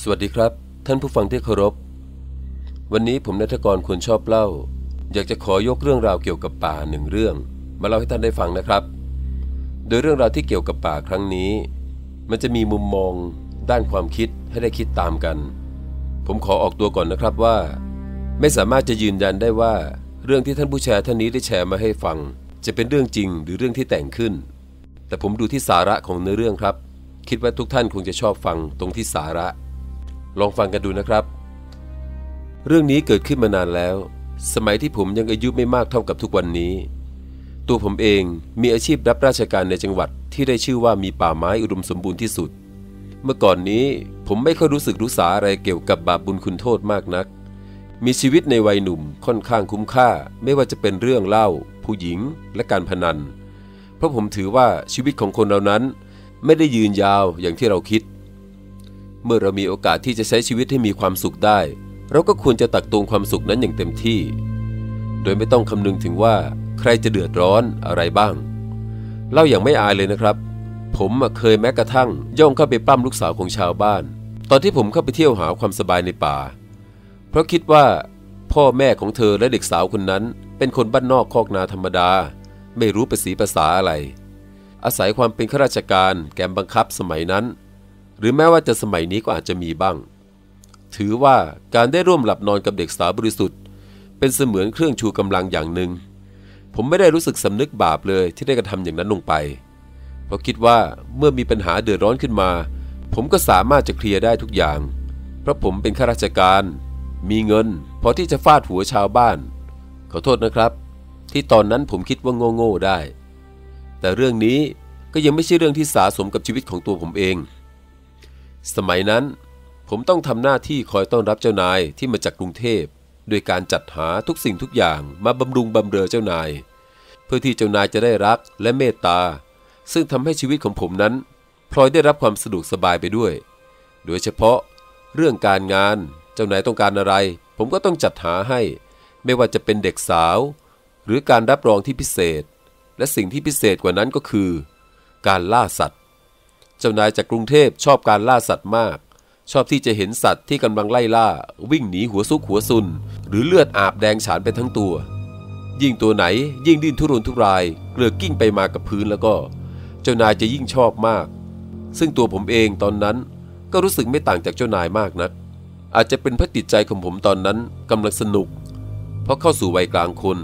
สวัสดีครับ ท่านผู้ฟังที่เคารพ วันนี้ผมนัทกรควรชอบเล่า อยากจะขอยกเรื่องราวเกี่ยวกับป่าหนึ่งเรื่อง มาเล่าให้ท่านได้ฟังนะครับ โดยเรื่องราวที่เกี่ยวกับป่าครั้งนี้ มันจะมีมุมมอง ด้านความคิดให้ได้คิดตามกัน ผมขอออกตัวก่อนนะครับว่า ไม่สามารถจะยืนยันได้ว่า เรื่องที่ท่านผู้แชร์ท่านนี้ได้แชร์มาให้ฟัง จะเป็นเรื่องจริงหรือเรื่องที่แต่งขึ้น แต่ผมดูที่สาระของเนื้อเรื่องครับ คิดว่าทุกท่านคงจะชอบฟังตรงที่สาระ ลองฟังกันดูนะครับ เรื่องนี้เกิดขึ้นมานานแล้ว สมัยที่ผมยังอายุไม่มากเท่ากับทุกวันนี้ ตัวผมเองมีอาชีพรับราชการในจังหวัดที่ได้ชื่อว่ามีป่าไม้อุดมสมบูรณ์ที่สุด เมื่อก่อนนี้ผมไม่ค่อยรู้สึกรู้สาอะไรเกี่ยวกับบาปบุญคุณโทษมากนัก มีชีวิตในวัยหนุ่มค่อนข้างคุ้มค่า ไม่ว่าจะเป็นเรื่องเล่า ผู้หญิง และการพนัน เพราะผมถือว่าชีวิตของคนเรานั้น ไม่ได้ยืนยาวอย่างที่เราคิด เมื่อเรามีโอกาสที่จะใช้ชีวิตให้มีความสุขได้ เราก็ควรจะตักตวงความสุขนั้นอย่างเต็มที่ โดยไม่ต้องคำนึงถึงว่าใครจะเดือดร้อนอะไรบ้าง เล่าอย่างไม่อายเลยนะครับ ผมเคยแม้กระทั่งย่องเข้าไปปั้มลูกสาวของชาวบ้าน ตอนที่ผมเข้าไปเที่ยวหาความสบายในป่า เพราะคิดว่าพ่อแม่ของเธอและเด็กสาวคนนั้น เป็นคนบ้านนอกคอกนาธรรมดา ไม่รู้ภาษีภาษาอะไร อาศัยความเป็นข้าราชการแกมบังคับสมัยนั้น หรือแม้ว่าจะสมัยนี้ก็อาจจะมีบ้าง ถือว่าการได้ร่วมหลับนอนกับเด็กสาวบริสุทธิ์ เป็นเสมือนเครื่องชูกำลังอย่างหนึ่ง ผมไม่ได้รู้สึกสำนึกบาปเลยที่ได้กระทำอย่างนั้นลงไป เพราะคิดว่าเมื่อมีปัญหาเดือดร้อนขึ้นมา ผมก็สามารถจะเคลียร์ได้ทุกอย่าง เพราะผมเป็นข้าราชการ มีเงิน พอที่จะฟาดหัวชาวบ้าน ขอโทษนะครับ ที่ตอนนั้นผมคิดว่าโง่ๆได้ แต่เรื่องนี้ก็ยังไม่ใช่เรื่องที่สาสมกับชีวิตของตัวผมเอง สมัยนั้นผมต้องทำหน้าที่คอยต้อนรับเจ้านายที่มาจากกรุงเทพโดยการจัดหาทุกสิ่งทุกอย่างมาบำรุงบำเรอเจ้านาย เพื่อที่เจ้านายจะได้รักและเมตตา ซึ่งทำให้ชีวิตของผมนั้นพลอยได้รับความสะดวกสบายไปด้วย โดยเฉพาะเรื่องการงานเจ้านายต้องการอะไร ผมก็ต้องจัดหาให้ ไม่ว่าจะเป็นเด็กสาว หรือการรับรองที่พิเศษ และสิ่งที่พิเศษกว่านั้นก็คือ การล่าสัตว์ เจ้านายจากกรุงเทพชอบการล่าสัตว์มาก ชอบที่จะเห็นสัตว์ที่กำลังไล่ล่า วิ่งหนีหัวซุกหัวซุน หรือเลือดอาบแดงฉานไปทั้งตัว ยิ่งตัวไหนยิ่งดิ้นทุรนทุราย เกลือกิ้งไปมากับพื้นแล้วก็ เจ้านายจะยิ่งชอบมาก ซึ่งตัวผมเองตอนนั้นก็รู้สึกไม่ต่างจากเจ้านายมากนัก อาจจะเป็นพระติดใจของผมตอนนั้นกำลังสนุก เพราะเข้าสู่วัยกลางคน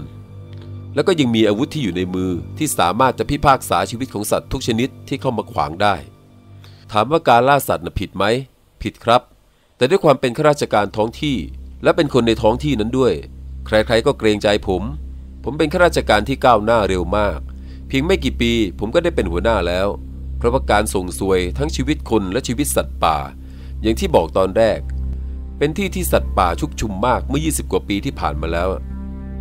แล้วก็ยังมีอาวุธที่อยู่ในมือที่สามารถจะพิพากษาชีวิตของสัตว์ทุกชนิดที่เข้ามาขวางได้ ถามว่าการล่าสัตว์น่ะผิดไหม ผิดครับ แต่ด้วยความเป็นข้าราชการท้องที่ และเป็นคนในท้องที่นั้นด้วย ใครๆก็เกรงใจผม ผมเป็นข้าราชการที่ก้าวหน้าเร็วมาก เพียงไม่กี่ปีผมก็ได้เป็นหัวหน้าแล้ว เพราะว่าการส่งสวยทั้งชีวิตคนและชีวิตสัตว์ป่า อย่างที่บอกตอนแรก เป็นที่ที่สัตว์ป่าชุกชุมมากเมื่อ 20 กว่าปีที่ผ่านมาแล้ว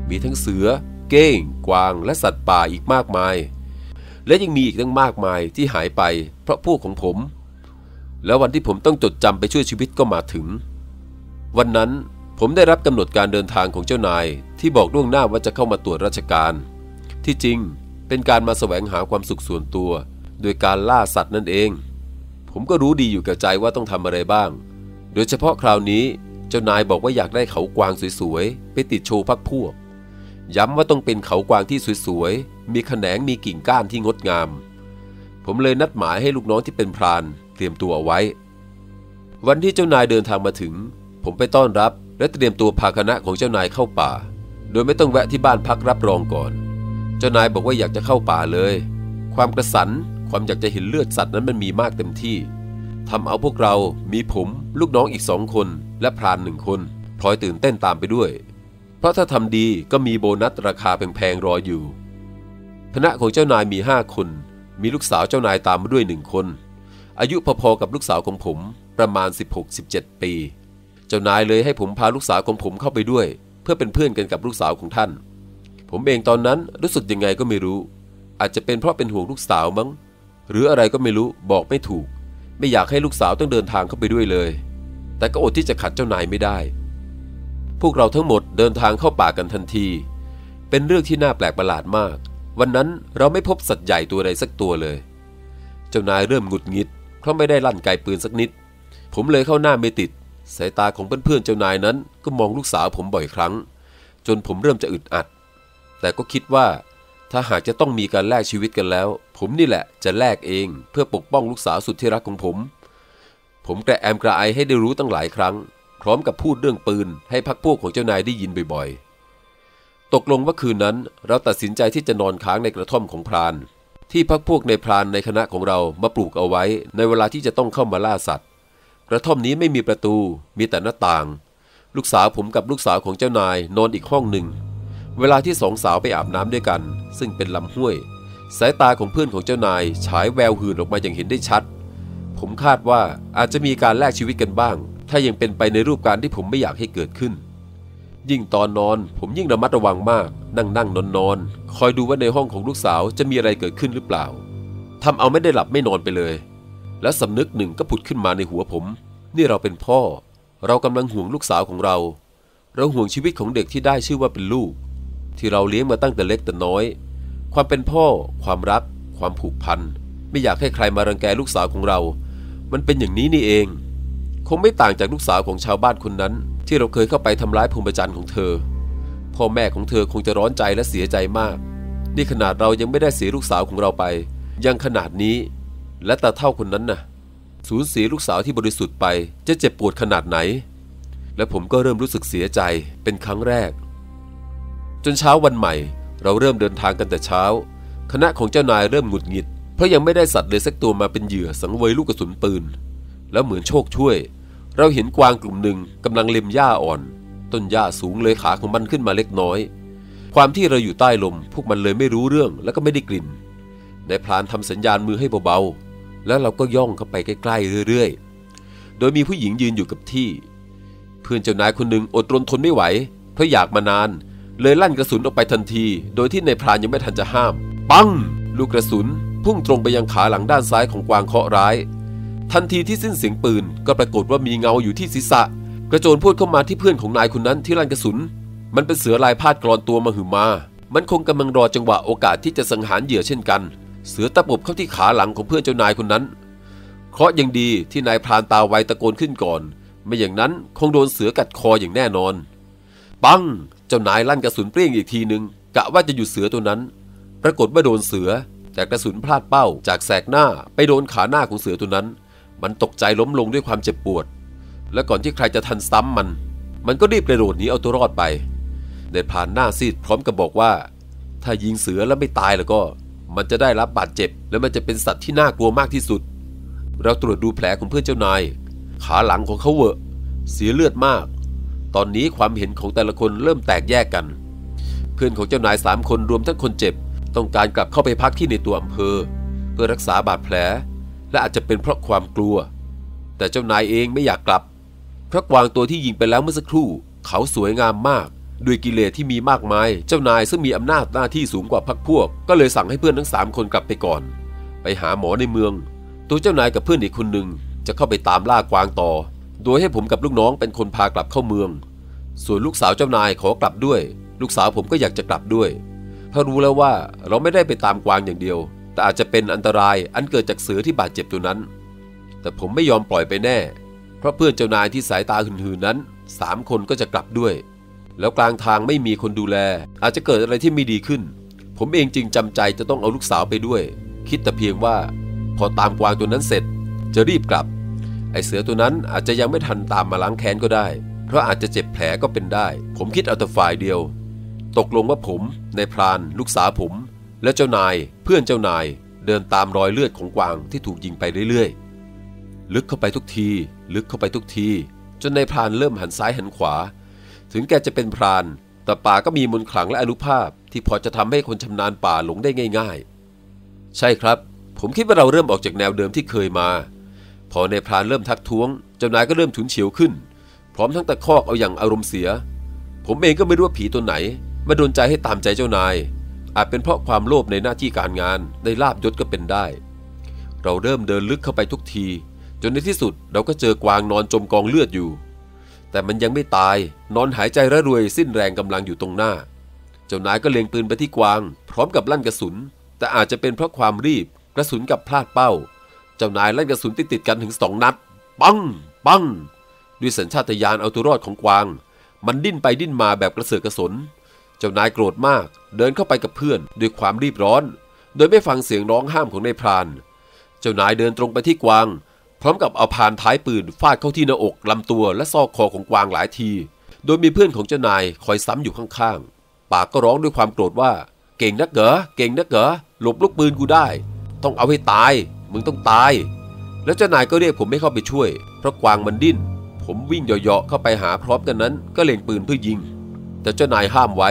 มีทั้งเสือ เก้ง กวาง และสัตว์ป่าอีกมากมายและยังมีอีกตั้งมากมายที่หายไป เพราะพวกของผม แล้ววันที่ผมต้องจดจำไปช่วยชีวิตก็มาถึง วันนั้นผมได้รับกำหนดการเดินทางของเจ้านายที่บอกล่วงหน้าว่าจะเข้ามาตรวจราชการ ที่จริงเป็นการมาแสวงหาความสุขส่วนตัว โดยการล่าสัตว์นั่นเอง ผมก็รู้ดีอยู่กับใจว่าต้องทำอะไรบ้าง โดยเฉพาะคราวนี้เจ้านายบอกว่าอยากได้เขากวางสวยๆไปติดโชว์พักพวก ย้ำว่าต้องเป็นเขากวางที่สวยๆมีแขนงมีกิ่งก้านที่งดงาม ผมเลยนัดหมายให้ลูกน้องที่เป็นพราน ตรียมตัวเอาไว้ วันที่เจ้านายเดินทางมาถึง ผมไปต้อนรับ และเตรียมตัวพาคณะของเจ้านายเข้าป่า โดยไม่ต้องแวะที่บ้านพักรับรองก่อน เจ้านายบอกว่าอยากจะเข้าป่าเลย ความกระสันความอยากจะเห็นเลือดสัตว์นั้นมันมีมากเต็มที่ทำเอาพวกเรา มีผม ลูกน้องอีกสองคน และพรานหนึ่งคนพลอยตื่นเต้นตามไปด้วย เพราะถ้าทำดีก็มีโบนัสราคาแพงๆรออยู่ คณะของเจ้านายมีห้าคน มีลูกสาวเจ้านายตามมาด้วยหนึ่งคน อายุพอๆกับลูกสาวของผมประมาณ 16-17 ปี เจ้านายเลยให้ผมพาลูกสาวของผมเข้าไปด้วย เพื่อเป็นเพื่อนกันกับลูกสาวของท่าน ผมเองตอนนั้นรู้สึกยังไงก็ไม่รู้ อาจจะเป็นเพราะเป็นห่วงลูกสาวมั้ง หรืออะไรก็ไม่รู้บอกไม่ถูก ไม่อยากให้ลูกสาวต้องเดินทางเข้าไปด้วยเลย แต่ก็อดที่จะขัดเจ้านายไม่ได้ พวกเราทั้งหมดเดินทางเข้าป่ากันทันที เป็นเรื่องที่น่าแปลกประหลาดมาก วันนั้นเราไม่พบสัตว์ใหญ่ตัวใดสักตัวเลย เจ้านายเริ่มหงุดหงิด เพราไม่ได้ลั่นไกปืนสักนิด ผมเลยเข้าหน้าไม่ติด สายตาของเพื่อนๆเจ้านายนั้น ก็มองลูกสาวผมบ่อยครั้ง จนผมเริ่มจะอึดอัด แต่ก็คิดว่า ถ้าหากจะต้องมีการแลกชีวิตกันแล้ว ผมนี่แหละจะแลกเองเพื่อปกป้องลูกสาวสุดที่รักของผม ผมกระแอมกระไอให้ได้รู้ตั้งหลายครั้ง พร้อมกับพูดเรื่องปืน ให้พักพวกของเจ้านายได้ยินบ่อยๆ ตกลงว่าคืนนั้นเราตัดสินใจที่จะนอนค้างในกระท่อมของพราน ที่พักพวกในพรานในคณะของเรามาปลูกเอาไว้ในเวลาที่จะต้องเข้ามาล่าสัตว์ กระท่อมนี้ไม่มีประตูมีแต่หน้าต่าง ลูกสาวผมกับลูกสาวของเจ้านายนอนอีกห้องหนึ่ง เวลาที่สองสาวไปอาบน้ำด้วยกัน ซึ่งเป็นลำห้วย สายตาของเพื่อนของเจ้านายฉายแววหื่นออกมาอย่างเห็นได้ชัด ผมคาดว่าอาจจะมีการแลกชีวิตกันบ้าง ถ้ายังเป็นไปในรูปการที่ผมไม่อยากให้เกิดขึ้น ยิ่งตอนนอน ผมยิ่งระมัดระวังมาก นั่งนั่งนอนนอนคอยดูว่าในห้องของลูกสาวจะมีอะไรเกิดขึ้นหรือเปล่าทำเอาไม่ได้หลับไม่นอนไปเลย และสำนึกหนึ่งก็ผุดขึ้นมาในหัวผม นี่เราเป็นพ่อ เรากำลังห่วงลูกสาวของเรา เราห่วงชีวิตของเด็กที่ได้ชื่อว่าเป็นลูก ที่เราเลี้ยงมาตั้งแต่เล็กแต่น้อย ความเป็นพ่อ ความรัก ความผูกพัน ไม่อยากให้ใครมารังแกลูกสาวของเรา มันเป็นอย่างนี้นี่เอง คงไม่ต่างจากลูกสาวของชาวบ้านคนนั้น ที่เราเคยเข้าไปทำร้ายภูมิจันทร์ของเธอ พ่อแม่ของเธอคงจะร้อนใจและเสียใจมาก นี่ขนาดเรายังไม่ได้เสียลูกสาวของเราไป ยังขนาดนี้ และตาเท่าคนนั้นน่ะ สูญเสียลูกสาวที่บริสุทธิ์ไป จะเจ็บปวดขนาดไหน และผมก็เริ่มรู้สึกเสียใจเป็นครั้งแรก จนเช้าวันใหม่ เราเริ่มเดินทางกันแต่เช้า คณะของเจ้านายเริ่มหงุดหงิด เพราะยังไม่ได้สัตว์เลยสักตัวมาเป็นเหยื่อสังเวยลูกกระสุนปืน แล้วเหมือนโชคช่วย เราเห็นกวางกลุ่มหนึ่งกำลังเล็มหญ้าอ่อน ต้นหญ้าสูงเลยขาของมันขึ้นมาเล็กน้อย ความที่เราอยู่ใต้ลม พวกมันเลยไม่รู้เรื่องแล้วก็ไม่ได้กลิ่นนายพลานทำสัญญาณมือให้เบาๆ แล้วเราก็ย่องเข้าไปใกล้ๆเรื่อยๆ โดยมีผู้หญิงยืนอยู่กับที่ เพื่อนเจ้านายคนหนึ่งอดรนทนไม่ไหว เพราะอยากมานาน เลยลั่นกระสุนออกไปทันที โดยที่นายพรานยังไม่ทันจะห้าม ปัง ลูกกระสุนพุ่งตรงไปยังขาหลังด้านซ้ายของกวางเคาะร้าย ทันทีที่สิ้นเสียงปืนก็ปรากฏว่ามีเงาอยู่ที่ศีรษะ กระโจนพูดเข้ามาที่เพื่อนของนายคนนั้นที่ลั่นกระสุน มันเป็นเสือลายพาดกรอนตัวมาหือมา มันคงกำลังรอจังหวะโอกาสที่จะสังหารเหยื่อเช่นกัน เสือตะปบเข้าที่ขาหลังของเพื่อนเจ้านายคนนั้น เคราะยังดีที่นายพรานตาไวตะโกนขึ้นก่อน ไม่อย่างนั้นคงโดนเสือกัดคออย่างแน่นอน ปัง เจ้านายลั่นกระสุนเปรี้ยงอีกทีหนึ่งกะว่าจะหยุดเสือตัวนั้น ปรากฏว่าโดนเสือแต่กระสุนพลาดเป้าจากแสกหน้าไปโดนขาหน้าของเสือตัวนั้น มันตกใจล้มลงด้วยความเจ็บปวด และก่อนที่ใครจะทันซ้ำมัน มันก็รีบกระโดดหนีเอาตัวรอดไป เดนผ่านหน้าซีดพร้อมกับบอกว่า ถ้ายิงเสือแล้วไม่ตายแล้วก็ มันจะได้รับบาดเจ็บ และมันจะเป็นสัตว์ที่น่ากลัวมากที่สุด เราตรวจดูแผลของเพื่อนเจ้านาย ขาหลังของเขาเวอะ เสียเลือดมาก ตอนนี้ความเห็นของแต่ละคนเริ่มแตกแยกกัน เพื่อนของเจ้านายสามคนรวมทั้งคนเจ็บ ต้องการกลับเข้าไปพักที่ในตัวอำเภอ เพื่อรักษาบาดแผล และอาจจะเป็นเพราะความกลัว แต่เจ้านายเองไม่อยากกลับ เพราะกวางตัวที่ยิงไปแล้วเมื่อสักครู่ เขาสวยงามมาก ด้วยกิเลสที่มีมากมาย เจ้านายซึ่งมีอำนาจหน้าที่สูงกว่าพักพวก ก็เลยสั่งให้เพื่อนทั้งสามคนกลับไปก่อน ไปหาหมอในเมือง ตัวเจ้านายกับเพื่อนอีกคนหนึ่งจะเข้าไปตามล่ากวางต่อ โดยให้ผมกับลูกน้องเป็นคนพากลับเข้าเมือง ส่วนลูกสาวเจ้านายขอกลับด้วย ลูกสาวผมก็อยากจะกลับด้วยเพราะรู้แล้วว่าเราไม่ได้ไปตามกวางอย่างเดียว แต่อาจจะเป็นอันตรายอันเกิดจากเสือที่บาดเจ็บตัวนั้น แต่ผมไม่ยอมปล่อยไปแน่ เพราะเพื่อนเจ้านายที่สายตาหืนๆนั้นสามคนก็จะกลับด้วย แล้วกลางทางไม่มีคนดูแล อาจจะเกิดอะไรที่ไม่ดีขึ้น ผมเองจึงจำใจจะต้องเอาลูกสาวไปด้วย คิดแต่เพียงว่า พอตามกวางตัวนั้นเสร็จ จะรีบกลับ ไอเสือตัวนั้นอาจจะยังไม่ทันตามมาล้างแค้นก็ได้ เพราะอาจจะเจ็บแผลก็เป็นได้ ผมคิดเอาแต่ฝ่ายเดียว ตกลงว่าผมนายพราน ลูกสาวผม และเจ้านายเพื่อนเจ้านายเดินตามรอยเลือดของกวางที่ถูกยิงไปเรื่อยๆ ลึกเข้าไปทุกที ลึกเข้าไปทุกที จนนายพรานเริ่มหันซ้ายหันขวา ถึงแกจะเป็นพราน แต่ป่าก็มีมนต์ขลังและอนุภาพที่พอจะทำให้คนชำนาญป่าหลงได้ง่าย ๆ ใช่ครับ ผมคิดว่าเราเริ่มออกจากแนวเดิมที่เคยมา พอในายพรานเริ่มทักท้วง เจ้านายก็เริ่มฉุนเฉียวขึ้น พร้อมทั้งตะคอกเอาอย่างอารมณ์เสีย ผมเองก็ไม่รู้ว่าผีตัวไหน มาโดนใจให้ตามใจเจ้านาย อาจเป็นเพราะความโลภในหน้าที่การงานได้ลาบยศก็เป็นได้ เราเริ่มเดินลึกเข้าไปทุกที จนในที่สุดเราก็เจอกวางนอนจมกองเลือดอยู่ แต่มันยังไม่ตายนอนหายใจระรวยสิ้นแรงกำลังอยู่ตรงหน้า เจ้านายก็เล็งปืนไปที่กวาง พร้อมกับลั่นกระสุน แต่อาจจะเป็นเพราะความรีบกระสุนกับพลาดเป้า เจ้านายลั่นกระสุนติดติดกันถึงสองนัด ปัง ปัง ด้วยสัญชาตญาณเอาตัวรอดของกวาง มันดิ้นไปดิ้นมาแบบกระเสือกกระสน เจ้านายโกรธมาก เดินเข้าไปกับเพื่อนด้วยความรีบร้อน โดยไม่ฟังเสียงร้องห้ามของนายพราน เจ้านายเดินตรงไปที่กวาง พร้อมกับเอาพานท้ายปืนฟาดเข้าที่หน้าอกลำตัวและซอกคอของกวางหลายที โดยมีเพื่อนของเจ้านายคอยซ้ำอยู่ข้างๆ ปากก็ร้องด้วยความโกรธว่า เก่งนักเหรอเก่งนักเหรอหลบลูกปืนกูได้ ต้องเอาให้ตาย มึงต้องตาย แล้วเจ้านายก็เรียกผมไม่เข้าไปช่วย เพราะกวางมันดิ้น ผมวิ่งเหยาะๆเข้าไปหาพร้อมกันนั้น ก็เล็งปืนเพื่อยิง แต่เจ้านายห้ามไว้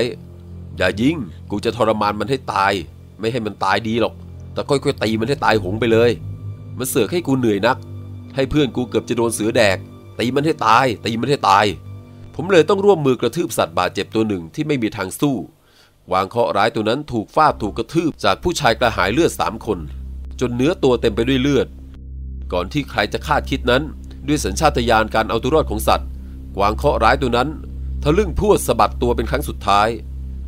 อย่ายิง กูจะทรมานมันให้ตาย ไม่ให้มันตายดีหรอก แต่ค่อยๆตีมันให้ตายหงไปเลย มันเสือกให้กูเหนื่อยนัก ให้เพื่อนกูเกือบจะโดนเสือแดก ตีมันให้ตาย ตีมันให้ตาย ผมเลยต้องร่วมมือกระทืบสัตว์บาดเจ็บตัวหนึ่งที่ไม่มีทางสู้ วางเคราะห์ร้ายตัวนั้นถูกฟาดถูกกระทืบจากผู้ชายกระหายเลือดสามคน จนเนื้อตัวเต็มไปด้วยเลือด ก่อนที่ใครจะคาดคิดนั้น ด้วยสัญชาตญาณการเอาตัวรอดของสัตว์ วางเคราะห์ร้ายตัวนั้น ทะลึ่งพรวดสะบัดตัวเป็นครั้งสุดท้าย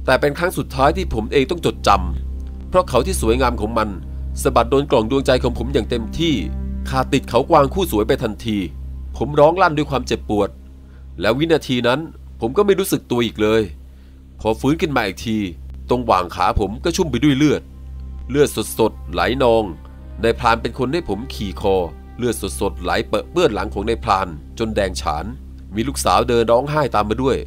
แต่เป็นครั้งสุดท้ายที่ผมเองต้องจดจำเพราะเขาที่สวยงามของมันสะบัดโดนกล่องดวงใจของผมอย่างเต็มที่ขาดติดเขากวางคู่สวยไปทันที ผมร้องลั่นด้วยความเจ็บปวด แล้ววินาทีนั้นผมก็ไม่รู้สึกตัวอีกเลย พอฟื้นขึ้นมาอีกที ตรงหว่างขาผมก็ชุ่มไปด้วยเลือด เลือดสดๆไหลนองนายพรานเป็นคนให้ผมขี่คอ เลือดสดๆไหลเปอะเปื้อนหลังของนายพรานจนแดงฉาน มีลูกสาวเดินร้องไห้ตามมาด้วย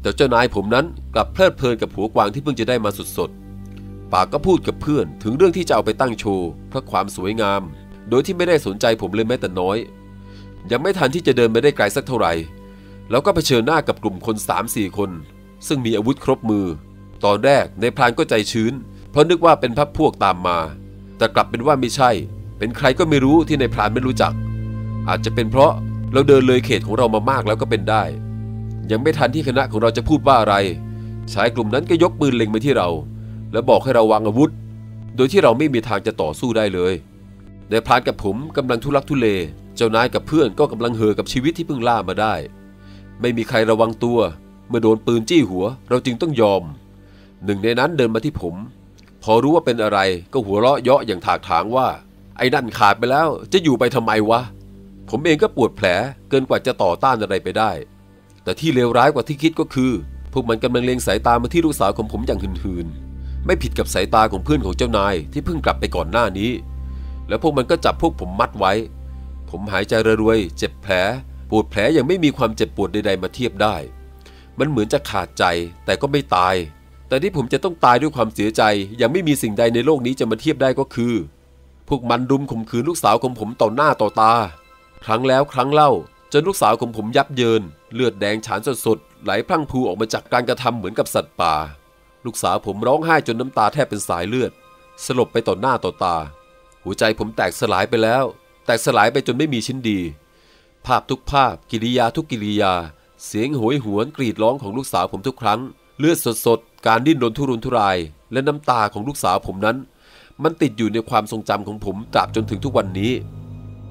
แต่เจ้านายผมนั้นกลับเพลิดเพลินกับหัวกวางที่เพิ่งจะได้มาสดๆปากก็พูดกับเพื่อนถึงเรื่องที่จะเอาไปตั้งโชว์เพราะความสวยงาม โดยที่ไม่ได้สนใจผมเลยแม้แต่น้อย ยังไม่ทันที่จะเดินไปได้ไกลสักเท่าไหร่ แล้วก็เผชิญหน้ากับกลุ่มคน 3-4 คน ซึ่งมีอาวุธครบมือ ตอนแรกในพรานก็ใจชื้น เพราะนึกว่าเป็นพักพวกตามมา แต่กลับเป็นว่าไม่ใช่ เป็นใครก็ไม่รู้ที่ในพรานไม่รู้จัก อาจจะเป็นเพราะ เราเดินเลยเขตของเรามามากแล้วก็เป็นได้ ยังไม่ทันที่คณะของเราจะพูดว่าอะไร ชายกลุ่มนั้นก็ยกปืนเล็งมาที่เรา แล้วบอกให้เราวางอาวุธ โดยที่เราไม่มีทางจะต่อสู้ได้เลยในพรานกับผมกำลังทุลักทุเล เจ้านายกับเพื่อนก็กำลังเห่อกับชีวิตที่เพิ่งล่ามาได้ ไม่มีใครระวังตัว เมื่อโดนปืนจี้หัว เราจึงต้องยอม หนึ่งในนั้นเดินมาที่ผม พอรู้ว่าเป็นอะไรก็หัวเราะเยาะอย่างถากถางว่า ไอ้นั่นขาดไปแล้ว จะอยู่ไปทำไมวะ ผมเองก็ปวดแผลเกินกว่าจะต่อต้านอะไรไปได้ แต่ที่เลวร้ายกว่าที่คิดก็คือ พวกมันกำลังเล็งสายตามาที่ลูกสาวของผมอย่างหืนๆ ไม่ผิดกับสายตาของเพื่อนของเจ้านายที่เพิ่งกลับไปก่อนหน้านี้ แล้วพวกมันก็จับพวกผมมัดไว้ ผมหายใจระรวย เจ็บแผล ปวดแผลยังไม่มีความเจ็บปวดใดๆมาเทียบได้ มันเหมือนจะขาดใจแต่ก็ไม่ตาย แต่ที่ผมจะต้องตายด้วยความเสียใจยังไม่มีสิ่งใดในโลกนี้จะมาเทียบได้ก็คือ พวกมันรุมข่มขืนลูกสาวของผมต่อหน้าต่อตา ครั้งแล้วครั้งเล่า จนลูกสาวของผมยับเยิน เลือดแดงฉานสดๆไหลพรั่งพูออกมาจากการกระทำเหมือนกับสัตว์ป่า ลูกสาวผมร้องไห้จนน้ำตาแทบเป็นสายเลือด สลบไปต่อหน้าต่อตา หัวใจผมแตกสลายไปแล้ว แตกสลายไปจนไม่มีชิ้นดี ภาพทุกภาพ กิริยาทุกกิริยา เสียงโหยหวนกรีดร้องของลูกสาวผมทุกครั้ง เลือดสดๆการดิ้นรนทุรนทุราย และน้ำตาของลูกสาวผมนั้น มันติดอยู่ในความทรงจำของผมตราบจนถึงทุกวันนี้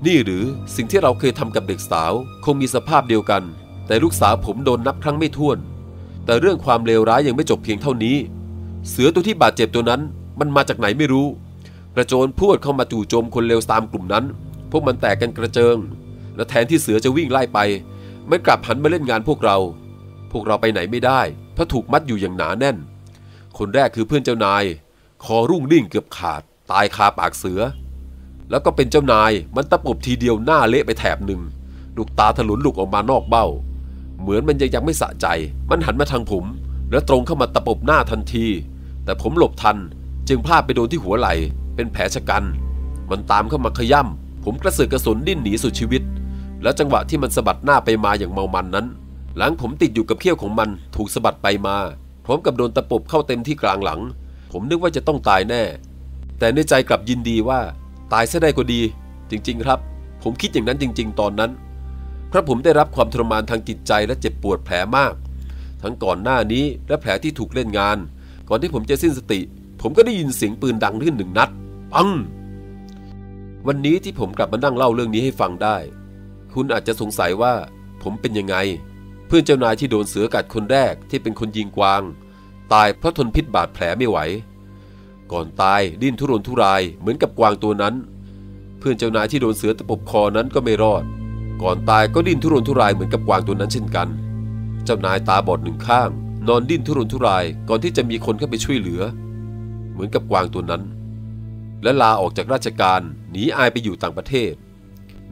นี่หรือสิ่งที่เราเคยทำกับเด็กสาว คงมีสภาพเดียวกัน แต่ลูกสาวผมโดนนับครั้งไม่ถ้วน แต่เรื่องความเลวร้ายยังไม่จบเพียงเท่านี้ เสือตัวที่บาดเจ็บตัวนั้น มันมาจากไหนไม่รู้ กระโจนพวดเข้ามาจู่โจมคนเลวตามกลุ่มนั้น พวกมันแตกกันกระเจิง และแทนที่เสือจะวิ่งไล่ไป มันกลับหันมาเล่นงานพวกเรา พวกเราไปไหนไม่ได้เพราะถูกมัดอยู่อย่างหนาแน่น คนแรกคือเพื่อนเจ้านาย คอรุ่งริ่งเกือบขาด ตายคาปากเสือ แล้วก็เป็นเจ้านายมันตะปบทีเดียวหน้าเละไปแถบหนึ่งลูกตาถลุนหลุกออกมานอกเบ้า เหมือนมันยังยังไม่สะใจ มันหันมาทางผม แล้วตรงเข้ามาตะปบหน้าทันที แต่ผมหลบทันจึงพลาดไปโดนที่หัวไหล่ เป็นแผลชะกัน มันตามเข้ามาขย่ำผมกระเสือกกระสนดิ้นหนีสุดชีวิต แล้วจังหวะที่มันสะบัดหน้าไปมาอย่างเมามันนั้น หลังผมติดอยู่กับเขี้ยวของมันถูกสะบัดไปมา พร้อมกับโดนตะปบเข้าเต็มที่กลางหลัง ผมนึกว่าจะต้องตายแน่ แต่ในใจกลับยินดีว่า ตายซะได้ก็ดี จริง ๆ ครับ ผมคิดอย่างนั้นจริง ๆ ตอนนั้น เพราะผมได้รับความทรมานทางจิตใจและเจ็บปวดแผลมาก ทั้งก่อนหน้านี้และแผลที่ถูกเล่นงาน ก่อนที่ผมจะสิ้นสติ ผมก็ได้ยินเสียงปืนดังขึ้นหนึ่งนัด ปัง วันนี้ที่ผมกลับมานั่งเล่าเรื่องนี้ให้ฟังได้ คุณอาจจะสงสัยว่าผมเป็นยังไง เพื่อนเจ้านายที่โดนเสือกัดคนแรกที่เป็นคนยิงกวาง ตายเพราะทนพิษบาดแผลไม่ไหว ก่อนตายดิ้นทุรนทุรายเหมือนกับกวางตัวนั้น เพื่อนเจ้านายที่โดนเสือตะปบคอนั้นก็ไม่รอด ก่อนตายก็ดิ้นทุรนทุรายเหมือนกับกวางตัวนั้นเช่นกัน เจ้านายตาบอดหนึ่งข้าง นอนดิ้นทุรนทุรายก่อนที่จะมีคนเข้าไปช่วยเหลือ เหมือนกับกวางตัวนั้น และลาออกจากราชการหนีอายไปอยู่ต่างประเทศ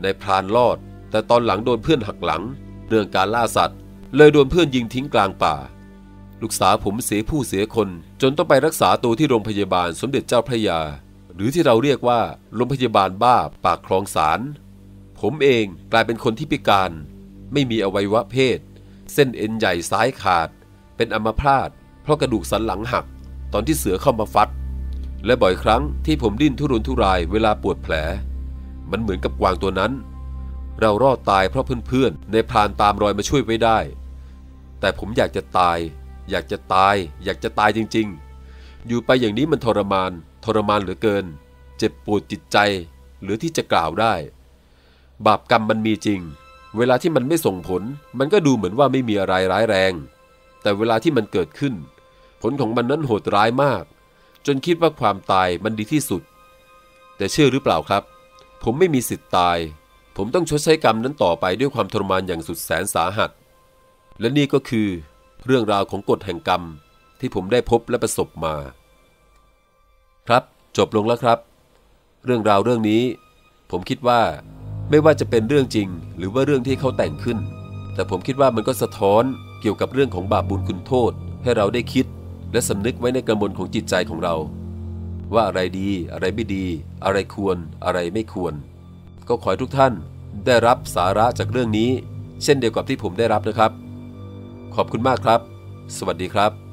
ในพรานรอด แต่ตอนหลังโดนเพื่อนหักหลัง เรื่องการล่าสัตว์ เลยโดนเพื่อนยิงทิ้งกลางป่า ลูกสาวผมเสียผู้เสียคน จนต้องไปรักษาตัวที่โรงพยาบาลสมเด็จเจ้าพระยา หรือที่เราเรียกว่าโรงพยาบาลบ้าปากคลองสาร ผมเองกลายเป็นคนที่พิการ ไม่มีอวัยวะเพศ เส้นเอ็นใหญ่ซ้ายขาด เป็นอัมพาตเพราะกระดูกสันหลังหัก ตอนที่เสือเข้ามาฟัด และบ่อยครั้งที่ผมดิ้นทุรนทุรายเวลาปวดแผล มันเหมือนกับกวางตัวนั้น เรารอดตายเพราะเพื่อนๆในพรานตามรอยมาช่วยไว้ได้ แต่ผมอยากจะตาย อยากจะตาย อยากจะตายจริง ๆ อยู่ไปอย่างนี้มันทรมาน ทรมานเหลือเกิน เจ็บปวดจิตใจ หรือที่จะกล่าวได้ บาปกรรมมันมีจริง เวลาที่มันไม่ส่งผล มันก็ดูเหมือนว่าไม่มีอะไรร้ายแรง แต่เวลาที่มันเกิดขึ้น ผลของมันนั้นโหดร้ายมาก จนคิดว่าความตายมันดีที่สุด แต่เชื่อหรือเปล่าครับ ผมไม่มีสิทธิ์ตาย ผมต้องชดใช้กรรมนั้นต่อไปด้วยความทรมานอย่างสุดแสนสาหัส และนี่ก็คือ เรื่องราวของกฎแห่งกรรมที่ผมได้พบและประสบมา ครับจบลงแล้วครับ เรื่องราวเรื่องนี้ ผมคิดว่าไม่ว่าจะเป็นเรื่องจริง หรือว่าเรื่องที่เขาแต่งขึ้น แต่ผมคิดว่ามันก็สะท้อนเกี่ยวกับเรื่องของบาปบุญคุณโทษ ให้เราได้คิด และสำนึกไว้ในกระมวลของจิตใจของเรา ว่าอะไรดีอะไรไม่ดี อะไรควรอะไรไม่ควร ก็ขอให้ทุกท่านได้รับสาระจากเรื่องนี้ เช่นเดียวกับที่ผมได้รับนะครับ ขอบคุณมากครับ สวัสดีครับ